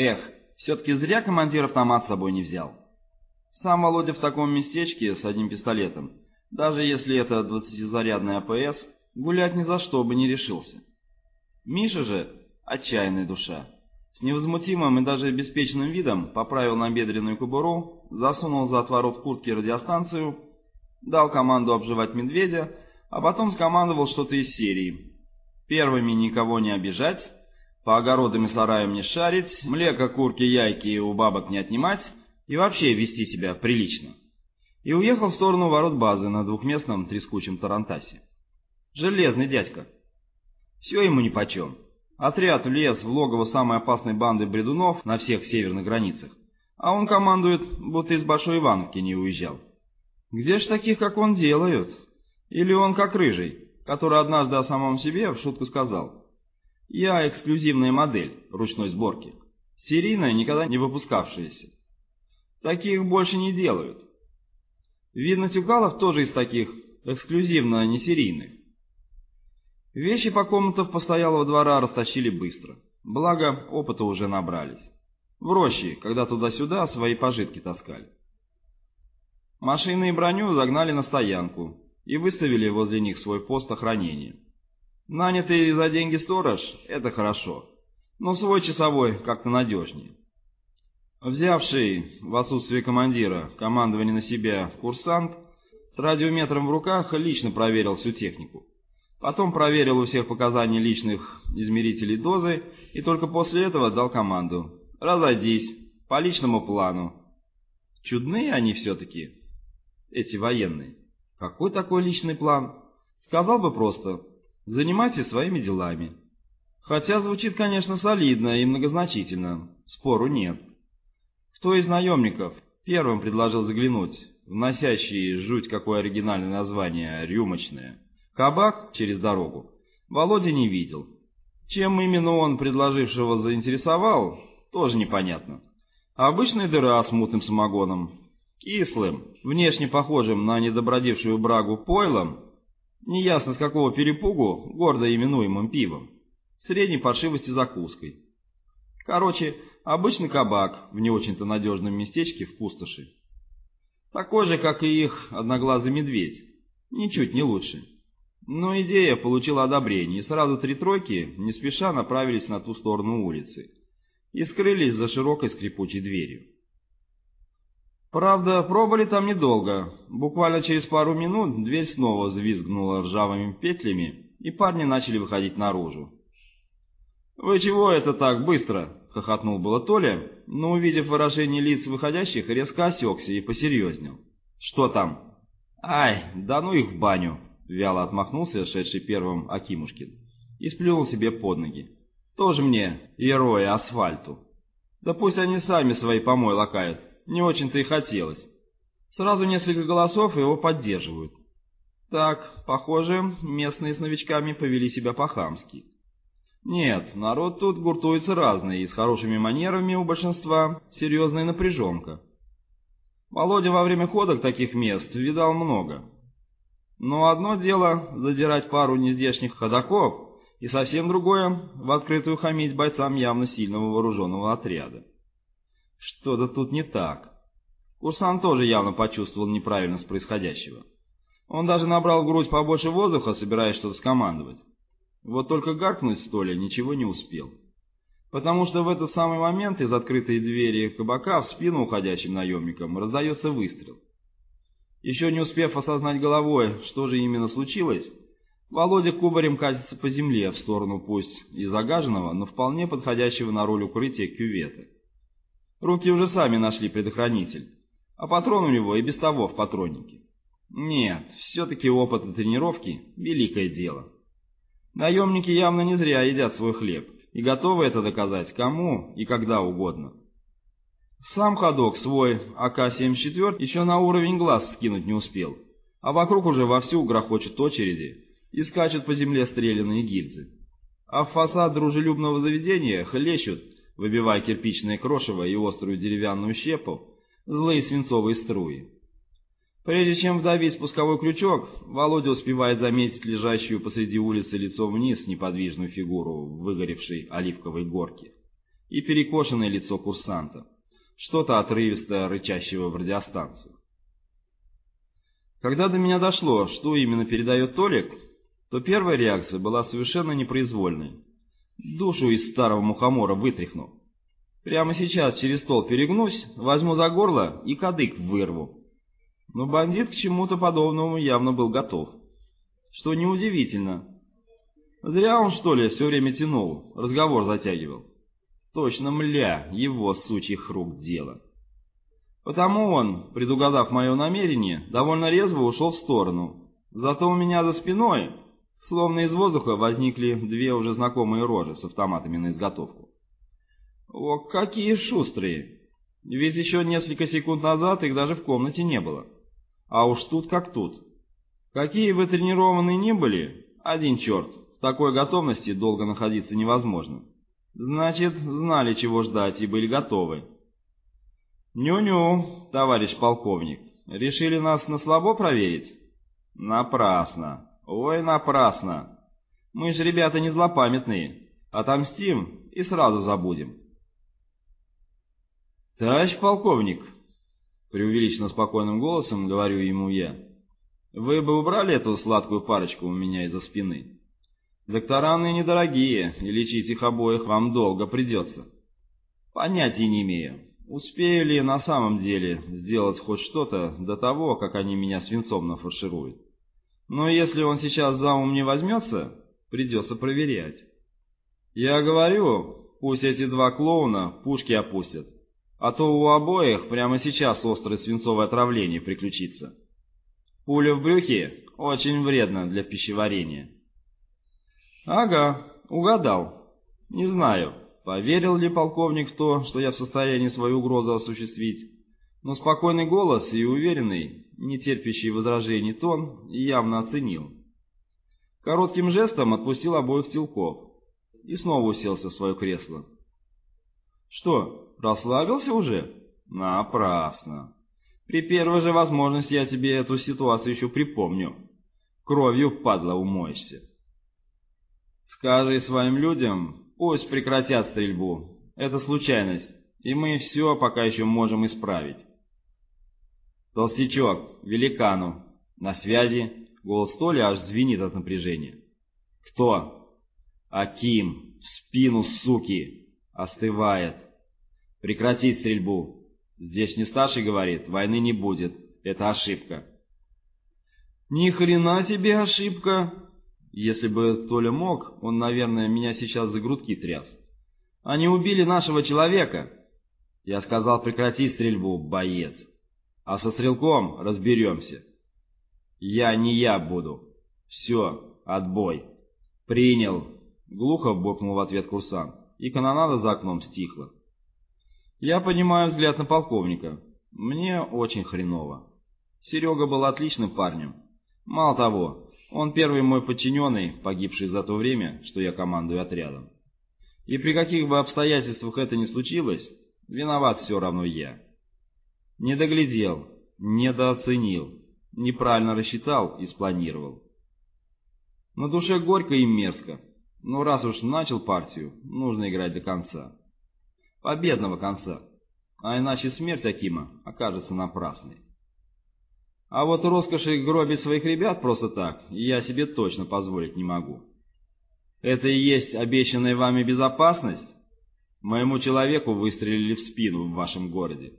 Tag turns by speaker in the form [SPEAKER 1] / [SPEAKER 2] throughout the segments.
[SPEAKER 1] Эх, все-таки зря командир автомат с собой не взял. Сам Володя в таком местечке с одним пистолетом, даже если это двадцатизарядный АПС, гулять ни за что бы не решился. Миша же отчаянная душа. С невозмутимым и даже беспечным видом поправил набедренную кобуру, засунул за отворот куртки радиостанцию, дал команду обживать медведя, а потом скомандовал что-то из серии. Первыми никого не обижать, по огородам и сараям не шарить, млека, курки, яйки у бабок не отнимать и вообще вести себя прилично. И уехал в сторону ворот базы на двухместном трескучем Тарантасе. Железный дядька. Все ему нипочем. Отряд влез в логово самой опасной банды бредунов на всех северных границах, а он командует, будто из Большой Ивановки не уезжал. Где ж таких, как он, делают? Или он как Рыжий, который однажды о самом себе в шутку сказал. Я эксклюзивная модель ручной сборки, серийная, никогда не выпускавшаяся. Таких больше не делают. Видно, Тюкалов тоже из таких эксклюзивно не серийных. Вещи по комнатам постоялого двора растащили быстро, благо опыта уже набрались. В роще, когда туда-сюда свои пожитки таскали. Машины и броню загнали на стоянку и выставили возле них свой пост охранения. Нанятый за деньги сторож — это хорошо, но свой часовой как-то надежнее. Взявший в отсутствие командира командование на себя курсант с радиометром в руках лично проверил всю технику. Потом проверил у всех показания личных измерителей дозы и только после этого дал команду «Разойдись, по личному плану». Чудные они все-таки, эти военные. Какой такой личный план? Сказал бы просто «Занимайтесь своими делами». Хотя звучит, конечно, солидно и многозначительно, спору нет. Кто из наемников первым предложил заглянуть в носящие жуть какое оригинальное название «рюмочное»? Кабак через дорогу Володя не видел. Чем именно он предложившего заинтересовал, тоже непонятно. Обычная дыра с мутным самогоном, кислым, внешне похожим на недобродившую брагу пойлом, неясно с какого перепугу, гордо именуемым пивом, средней паршивости закуской. Короче, обычный кабак в не очень-то надежном местечке в пустоши. Такой же, как и их одноглазый медведь, ничуть не лучше. Но идея получила одобрение, и сразу три тройки не спеша направились на ту сторону улицы и скрылись за широкой скрипучей дверью. Правда, пробыли там недолго. Буквально через пару минут дверь снова взвизгнула ржавыми петлями, и парни начали выходить наружу. «Вы чего это так быстро?» — хохотнул было Толя, но, увидев выражение лиц выходящих, резко осекся и посерьезнел. «Что там?» «Ай, да ну их в баню!» Вяло отмахнулся шедший первым Акимушкин и сплюнул себе под ноги. Тоже мне герои асфальту. Да пусть они сами свои помой лакают, не очень-то и хотелось. Сразу несколько голосов его поддерживают. Так, похоже, местные с новичками повели себя по-хамски. Нет, народ тут гуртуется разный, и с хорошими манерами у большинства серьезная напряженка. Володя во время ходок таких мест видал много. Но одно дело задирать пару нездешних ходаков, и совсем другое — в открытую хамить бойцам явно сильного вооруженного отряда. Что-то тут не так. Курсант тоже явно почувствовал неправильность происходящего. Он даже набрал в грудь побольше воздуха, собираясь что-то скомандовать. Вот только гаркнуть столя ничего не успел. Потому что в этот самый момент из открытой двери кабака в спину уходящим наемникам раздается выстрел. Еще не успев осознать головой, что же именно случилось, Володя кубарем катится по земле в сторону пусть и загаженного, но вполне подходящего на роль укрытия кювета. Руки уже сами нашли предохранитель, а патрон у него и без того в патроннике. Нет, все-таки опыт и тренировки — великое дело. Наемники явно не зря едят свой хлеб и готовы это доказать кому и когда угодно. Сам ходок свой АК-74 еще на уровень глаз скинуть не успел, а вокруг уже вовсю грохочут очереди и скачут по земле стрелянные гильзы. А в фасад дружелюбного заведения хлещут, выбивая кирпичное крошево и острую деревянную щепу, злые свинцовые струи. Прежде чем вдавить спусковой крючок, Володя успевает заметить лежащую посреди улицы лицом вниз неподвижную фигуру выгоревшей оливковой горке и перекошенное лицо курсанта, что-то отрывистое, рычащего в радиостанцию. Когда до меня дошло, что именно передает Толик, то первая реакция была совершенно непроизвольной. Душу из старого мухомора вытряхну. Прямо сейчас через стол перегнусь, возьму за горло и кадык вырву. Но бандит к чему-то подобному явно был готов. Что неудивительно. Зря он, что ли, все время тянул, разговор затягивал. Точно, мля, его сучьих рук дело. Потому он, предугадав мое намерение, довольно резво ушел в сторону. Зато у меня за спиной, словно из воздуха, возникли две уже знакомые рожи с автоматами на изготовку. О, какие шустрые! Ведь еще несколько секунд назад их даже в комнате не было. А уж тут как тут. Какие вы тренированные ни были, один черт, в такой готовности долго находиться невозможно. Значит, знали, чего ждать и были готовы. «Ню-ню, товарищ полковник, решили нас на слабо проверить?» «Напрасно. Ой, напрасно. Мы же ребята не злопамятные. Отомстим и сразу забудем». «Товарищ полковник», — преувеличенно спокойным голосом говорю ему я, — «вы бы убрали эту сладкую парочку у меня из-за спины. Доктора недорогие, и лечить их обоих вам долго придется. Понятия не имею, Успею ли на самом деле сделать хоть что-то до того, как они меня свинцом нафаршируют? Но если он сейчас за ум не возьмется, придется проверять. Я говорю, пусть эти два клоуна пушки опустят, а то у обоих прямо сейчас острое свинцовое отравление приключится. Пуля в брюхе очень вредна для пищеварения. Ага, угадал. Не знаю, Поверил ли полковник в то, что я в состоянии свою угрозу осуществить? Но спокойный голос и уверенный, не терпящий возражений тон явно оценил. Коротким жестом отпустил обоих силков и снова уселся в свое кресло. «Что, расслабился уже?» «Напрасно. При первой же возможности я тебе эту ситуацию еще припомню. Кровью, падла, умоешься. Скажи своим людям, Пусть прекратят стрельбу. Это случайность, и мы все пока еще можем исправить. Толстячок, великану. На связи. Голос Толи аж звенит от напряжения. Кто? Аким. В спину, суки. Остывает. Прекратить стрельбу. Здесь не старший говорит, войны не будет. Это ошибка. Ни хрена себе ошибка, если бы Толя мог, он, наверное, меня сейчас за грудки тряс. Они убили нашего человека. Я сказал, прекрати стрельбу, боец. А со стрелком разберемся. Я не я буду. Все, отбой. Принял. Глухо бокнул в ответ курсант, и канонада за окном стихла. Я понимаю взгляд на полковника. Мне очень хреново. Серега был отличным парнем. Мало того, он первый мой подчиненный, погибший за то время, что я командую отрядом. И при каких бы обстоятельствах это ни случилось, виноват все равно я. Не доглядел, недооценил, неправильно рассчитал и спланировал. На душе горько и мерзко, но раз уж начал партию, нужно играть до конца. Победного конца, а иначе смерть Акима окажется напрасной. А вот роскоши гробить своих ребят просто так я себе точно позволить не могу. Это и есть обещанная вами безопасность? Моему человеку выстрелили в спину в вашем городе.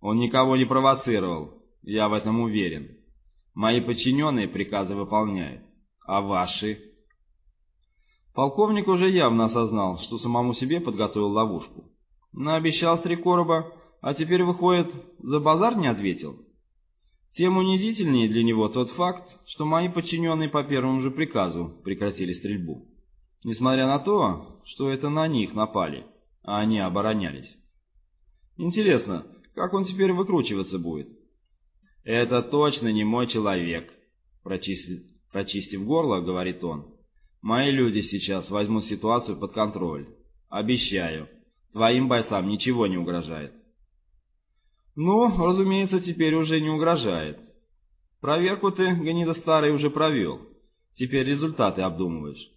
[SPEAKER 1] Он никого не провоцировал, я в этом уверен. Мои подчиненные приказы выполняют. А ваши? Полковник уже явно осознал, что самому себе подготовил ловушку. Наобещал с три короба, а теперь, выходит, за базар не ответил? Тем унизительнее для него тот факт, что мои подчиненные по первому же приказу прекратили стрельбу. Несмотря на то, что это на них напали, а они оборонялись. Интересно, как он теперь выкручиваться будет? «Это точно не мой человек», — прочистив, прочистив горло, говорит он. «Мои люди сейчас возьмут ситуацию под контроль. Обещаю, твоим бойцам ничего не угрожает». Ну, разумеется, теперь уже не угрожает. Проверку ты, гнида старый, уже провел. Теперь результаты обдумываешь.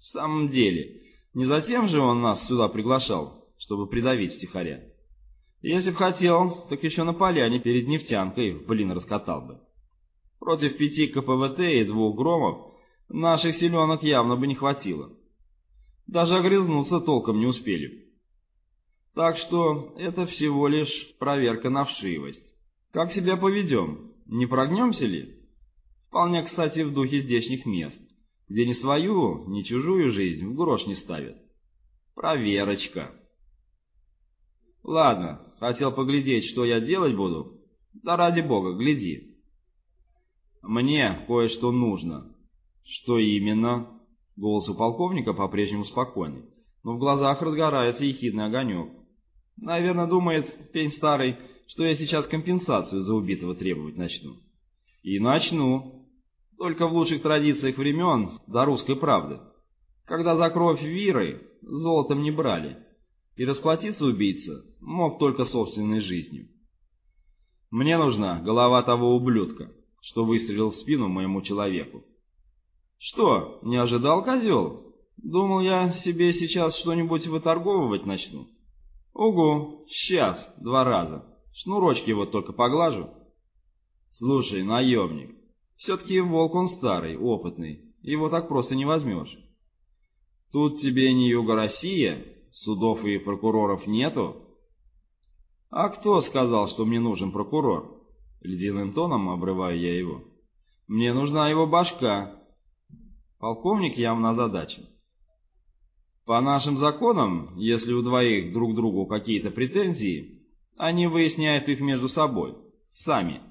[SPEAKER 1] В самом деле, не затем же он нас сюда приглашал, чтобы придавить стихаря. Если б хотел, так еще на поляне перед нефтянкой блин раскатал бы. Против пяти КПВТ и двух громов наших селенок явно бы не хватило. Даже огрызнуться толком не успели. Так что это всего лишь проверка на вшивость. Как себя поведем? Не прогнемся ли? Вполне, кстати, в духе здешних мест, где ни свою, ни чужую жизнь в грош не ставят. Проверочка. Ладно, хотел поглядеть, что я делать буду. Да ради бога, гляди. Мне кое-что нужно. Что именно? Голос у полковника по-прежнему спокойный, но в глазах разгорается ехидный огонек. Наверное, думает пень старый, что я сейчас компенсацию за убитого требовать начну. И начну. Только в лучших традициях времен до русской правды. Когда за кровь Виры золотом не брали, и расплатиться убийца мог только собственной жизнью. Мне нужна голова того ублюдка, что выстрелил в спину моему человеку. Что, не ожидал козел? Думал я себе сейчас что-нибудь выторговывать начну. Угу, сейчас, два раза. Шнурочки вот только поглажу. Слушай, наемник, все-таки волк он старый, опытный, его так просто не возьмешь. Тут тебе не Юга Россия, судов и прокуроров нету. А кто сказал, что мне нужен прокурор? Ледяным тоном обрываю я его. Мне нужна его башка. Полковник явно озадачен. По нашим законам, если у двоих друг другу какие-то претензии, они выясняют их между собой, сами.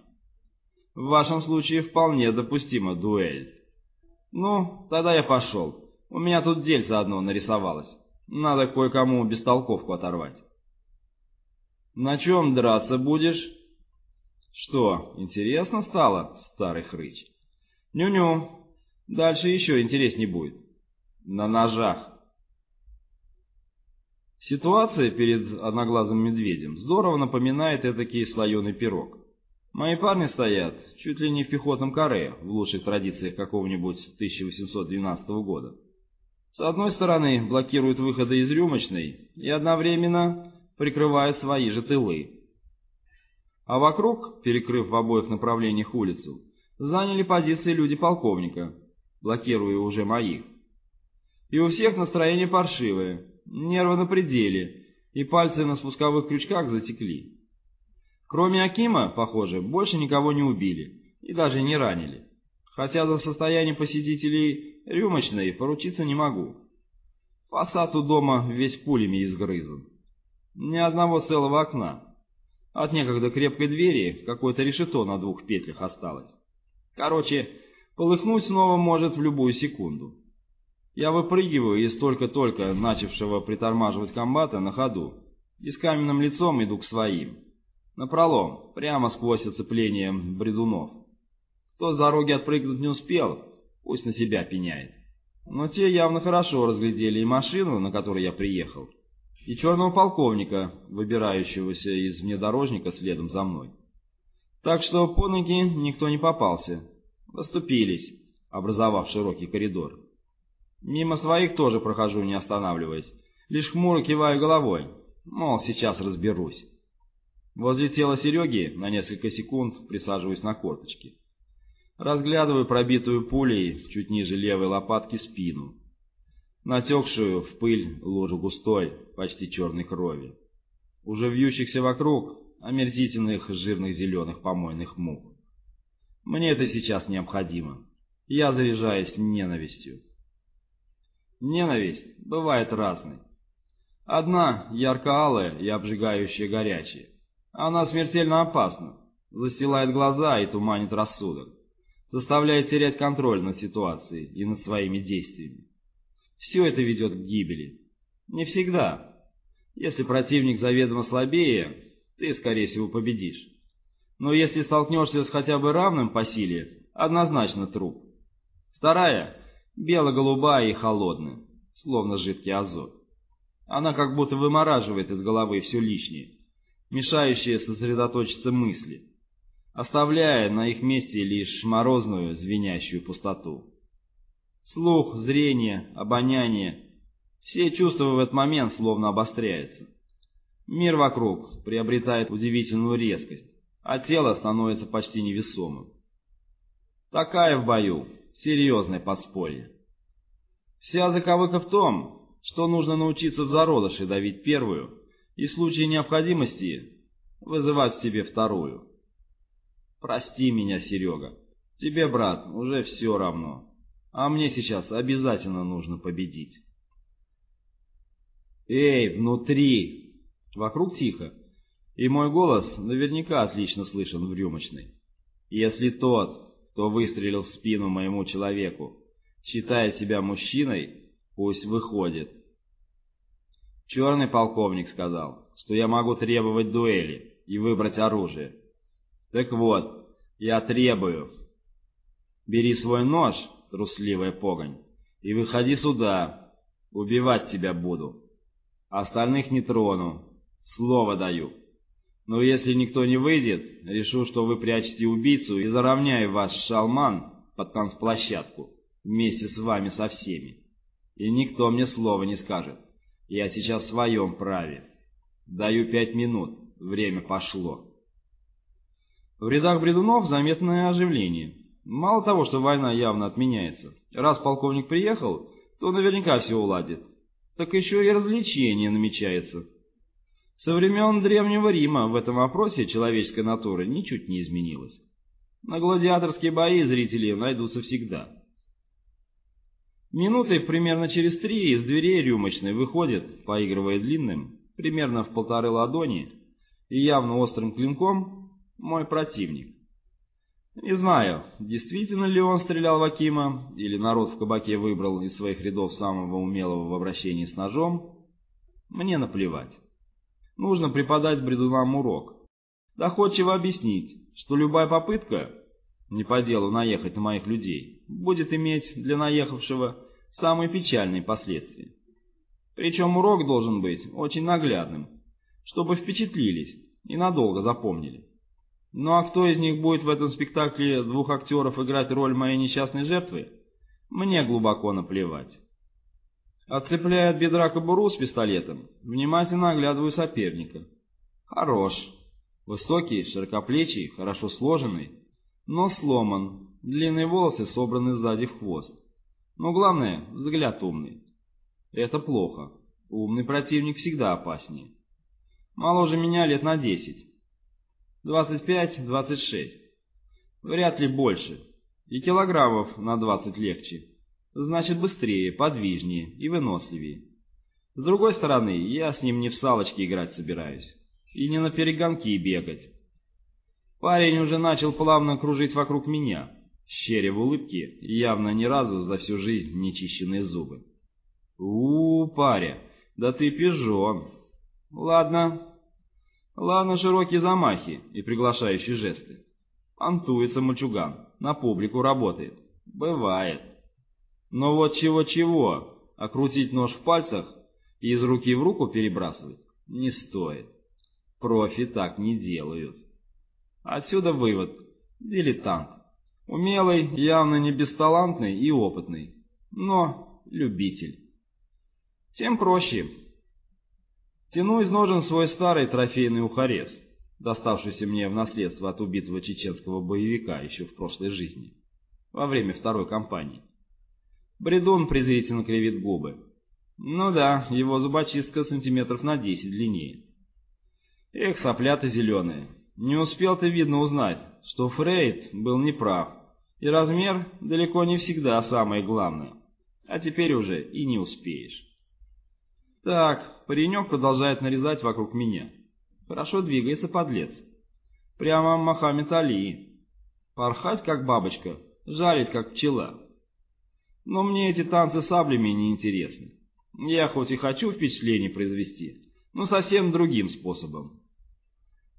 [SPEAKER 1] В вашем случае вполне допустима дуэль. Ну, тогда я пошел. У меня тут дельце одно нарисовалось. Надо кое-кому бестолковку оторвать. На чем драться будешь? Что, интересно стало, старый хрыч? Ню-ню, дальше еще интересней будет. На ножах. Ситуация перед одноглазым медведем здорово напоминает этакий слоеный пирог. Мои парни стоят чуть ли не в пехотном каре, в лучших традициях какого-нибудь 1812 года. С одной стороны блокируют выходы из рюмочной и одновременно прикрывают свои же тылы. А вокруг, перекрыв в обоих направлениях улицу, заняли позиции люди полковника, блокируя уже моих. И у всех настроение паршивое, нервы на пределе, и пальцы на спусковых крючках затекли. Кроме Акима, похоже, больше никого не убили и даже не ранили. Хотя за состояние посетителей рюмочной поручиться не могу. Фасад у дома весь пулями изгрызан. Ни одного целого окна. От некогда крепкой двери какое-то решето на двух петлях осталось. Короче, полыхнуть снова может в любую секунду. Я выпрыгиваю из только-только начавшего притормаживать комбата на ходу и с каменным лицом иду к своим. Напролом, прямо сквозь оцепление бредунов. Кто с дороги отпрыгнуть не успел, пусть на себя пеняет. Но те явно хорошо разглядели и машину, на которой я приехал, и черного полковника, выбирающегося из внедорожника следом за мной. Так что по ноги никто не попался. Расступились, образовав широкий коридор. Мимо своих тоже прохожу, не останавливаясь. Лишь хмуро киваю головой, мол, сейчас разберусь. Возле тела Сереги на несколько секунд присаживаюсь на корточки. Разглядываю пробитую пулей чуть ниже левой лопатки спину. Натекшую в пыль лужу густой, почти черной крови. Уже вьющихся вокруг омерзительных жирных зеленых помойных мух. Мне это сейчас необходимо. Я заряжаюсь ненавистью. Ненависть бывает разной. Одна ярко-алая и обжигающая горячая. Она смертельно опасна, застилает глаза и туманит рассудок, заставляет терять контроль над ситуацией и над своими действиями. Все это ведет к гибели. Не всегда. Если противник заведомо слабее, ты, скорее всего, победишь. Но если столкнешься с хотя бы равным по силе, однозначно труп. Вторая бело-голубая и холодная, словно жидкий азот. Она как будто вымораживает из головы все лишнее, мешающее сосредоточиться мысли, оставляя на их месте лишь морозную звенящую пустоту. Слух, зрение, обоняние — все чувства в этот момент словно обостряются, Мир вокруг приобретает удивительную резкость, а тело становится почти невесомым. Такая в бою серьезное подспорье. Вся заковыка в том, что нужно научиться в зародыше давить первую и в случае необходимости вызывать в себе вторую. Прости меня, Серега, тебе, брат, уже все равно, а мне сейчас обязательно нужно победить. Эй, внутри! Вокруг тихо, и мой голос наверняка отлично слышен в рюмочной. Если тот, кто выстрелил в спину моему человеку, считает себя мужчиной, пусть выходит. Черный полковник сказал, что я могу требовать дуэли и выбрать оружие. Так вот, я требую. Бери свой нож, трусливая погонь, и выходи сюда. Убивать тебя буду. Остальных не трону. Слово даю. Но если никто не выйдет, решу, что вы прячете убийцу и заровняю ваш шалман под танцплощадку вместе с вами со всеми. И никто мне слова не скажет. Я сейчас в своем праве. Даю пять минут. Время пошло. В рядах бредунов заметное оживление. Мало того, что война явно отменяется. Раз полковник приехал, то наверняка все уладит. Так еще и развлечение намечается. Со времен Древнего Рима в этом вопросе человеческая натура ничуть не изменилась. На гладиаторские бои зрители найдутся всегда. Минуты примерно через три из дверей рюмочной выходит, поигрывая длинным, примерно в полторы ладони и явно острым клинком, мой противник. Не знаю, действительно ли он стрелял в Акима, или народ в кабаке выбрал из своих рядов самого умелого в обращении с ножом. Мне наплевать. Нужно преподать бредунам урок. Доходчиво объяснить, что любая попытка, не по делу наехать на моих людей, будет иметь для наехавшего самые печальные последствия. Причем урок должен быть очень наглядным, чтобы впечатлились и надолго запомнили. Ну а кто из них будет в этом спектакле двух актеров играть роль моей несчастной жертвы, мне глубоко наплевать. Отцепляя от бедра кобуру с пистолетом, внимательно оглядываю соперника. Хорош. Высокий, широкоплечий, хорошо сложенный, но сломан, длинные волосы собраны сзади в хвост. Но главное, взгляд умный. Это плохо. Умный противник всегда опаснее. Моложе меня лет на десять. 25-26. Вряд ли больше. И килограммов на 20 легче. Значит, быстрее, подвижнее и выносливее. С другой стороны, я с ним не в салочки играть собираюсь. И не на перегонки бегать. Парень уже начал плавно кружить вокруг меня, щеря в улыбке явно ни разу за всю жизнь не чищенные зубы. у, -у паря, да ты пижон. Ладно, Ладно, широкие замахи и приглашающие жесты. Антуется мальчуган, на публику работает. Бывает. Но вот чего-чего, а крутить нож в пальцах и из руки в руку перебрасывать не стоит. Профи так не делают. Отсюда вывод. Дилетант. Умелый, явно не бесталантный и опытный, но любитель. Тем проще. Тяну из ножен свой старый трофейный ухарез, доставшийся мне в наследство от убитого чеченского боевика еще в прошлой жизни, во время второй кампании. Бредун презрительно кривит губы. Ну да, его зубочистка сантиметров на десять длиннее. Эх, соплята зеленые, не успел ты, видно, узнать, что Фрейд был неправ, и размер далеко не всегда самое главное, а теперь уже и не успеешь. Так, паренек продолжает нарезать вокруг меня. Хорошо двигается подлец. Прямо Мохаммед Али. Порхать, как бабочка, жарить, как пчела. Но мне эти танцы саблями не интересны. Я хоть и хочу впечатление произвести, но совсем другим способом.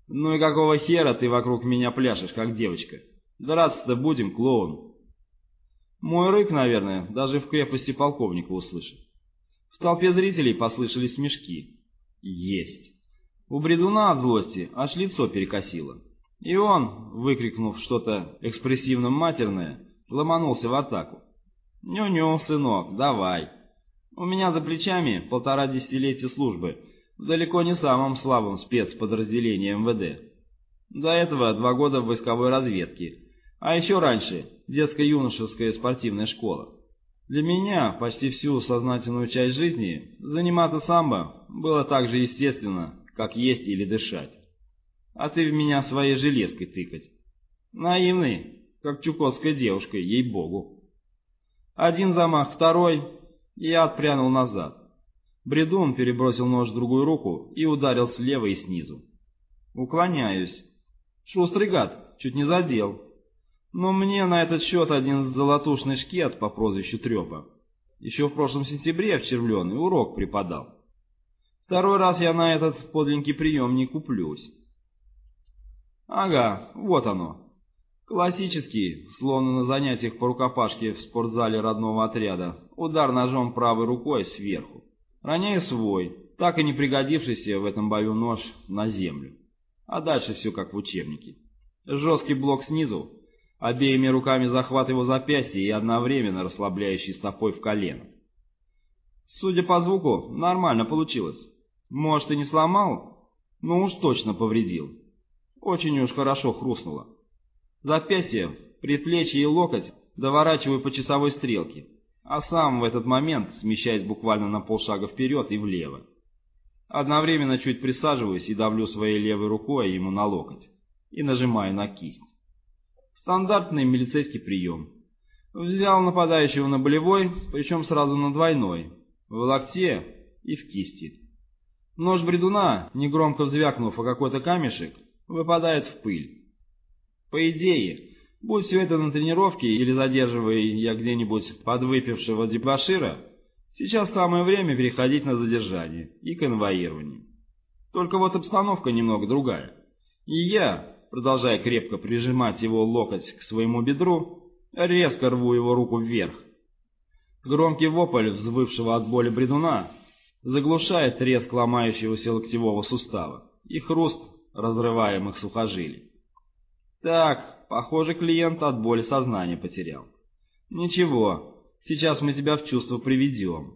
[SPEAKER 1] Ну и какого хера ты вокруг меня пляшешь, как девочка? Драться-то будем, клоун. Мой рык, наверное, даже в крепости полковника услышит. В толпе зрителей послышались смешки. Есть. У бредуна от злости аж лицо перекосило. И он, выкрикнув что-то экспрессивно-матерное, ломанулся в атаку. «Ню-ню, сынок, давай. У меня за плечами полтора десятилетия службы далеко не самом слабом спецподразделении МВД. До этого два года в войсковой разведке, а еще раньше детско-юношеская спортивная школа. Для меня почти всю сознательную часть жизни заниматься самбо было так же естественно, как есть или дышать. А ты в меня своей железкой тыкать. Наивный, как чукотская девушка, ей-богу. Один замах, второй, и я отпрянул назад. Бредун перебросил нож в другую руку и ударил слева и снизу. Уклоняюсь. Шустрый гад, чуть не задел. Но мне на этот счет один золотушный шкет по прозвищу Трепа. Еще в прошлом сентябре в Червленый урок преподал. Второй раз я на этот подленький прием не куплюсь. Ага, вот оно. Классический, словно на занятиях по рукопашке в спортзале родного отряда, удар ножом правой рукой сверху. Роняю свой, так и не пригодившийся в этом бою нож на землю. А дальше все как в учебнике. Жесткий блок снизу, обеими руками захват его запястья и одновременно расслабляющий стопой в колено. Судя по звуку, нормально получилось. Может и не сломал, но уж точно повредил. Очень уж хорошо хрустнуло. Запястье, предплечье и локоть доворачиваю по часовой стрелке, а сам в этот момент смещаясь буквально на полшага вперед и влево. Одновременно чуть присаживаюсь и давлю своей левой рукой ему на локоть и нажимаю на кисть. Стандартный милицейский прием. Взял нападающего на болевой, причем сразу на двойной, в локте и в кисти. Нож бредуна, негромко взвякнув о какой-то камешек, выпадает в пыль. По идее, будь все это на тренировке или задерживая я где-нибудь подвыпившего дебашира, сейчас самое время переходить на задержание и конвоирование. Только вот обстановка немного другая. И я, продолжая крепко прижимать его локоть к своему бедру, резко рву его руку вверх. Громкий вопль взвывшего от боли бредуна заглушает треск ломающегося локтевого сустава и хруст разрываемых сухожилий. Так, похоже, клиент от боли сознания потерял. Ничего, сейчас мы тебя в чувство приведем.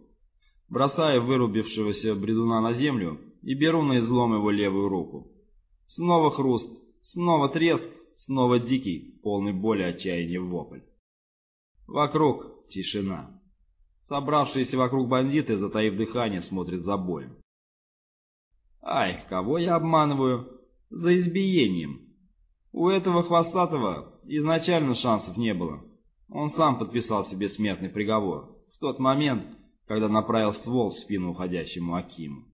[SPEAKER 1] Бросаю вырубившегося бредуна на землю и беру на излом его левую руку. Снова хруст, снова треск, снова дикий, полный боли отчаяния вопль. Вокруг тишина. Собравшиеся вокруг бандиты, затаив дыхание, смотрят за боем. Ай, кого я обманываю? За избиением. У этого хвостатого изначально шансов не было. Он сам подписал себе смертный приговор в тот момент, когда направил ствол в спину уходящему Акиму.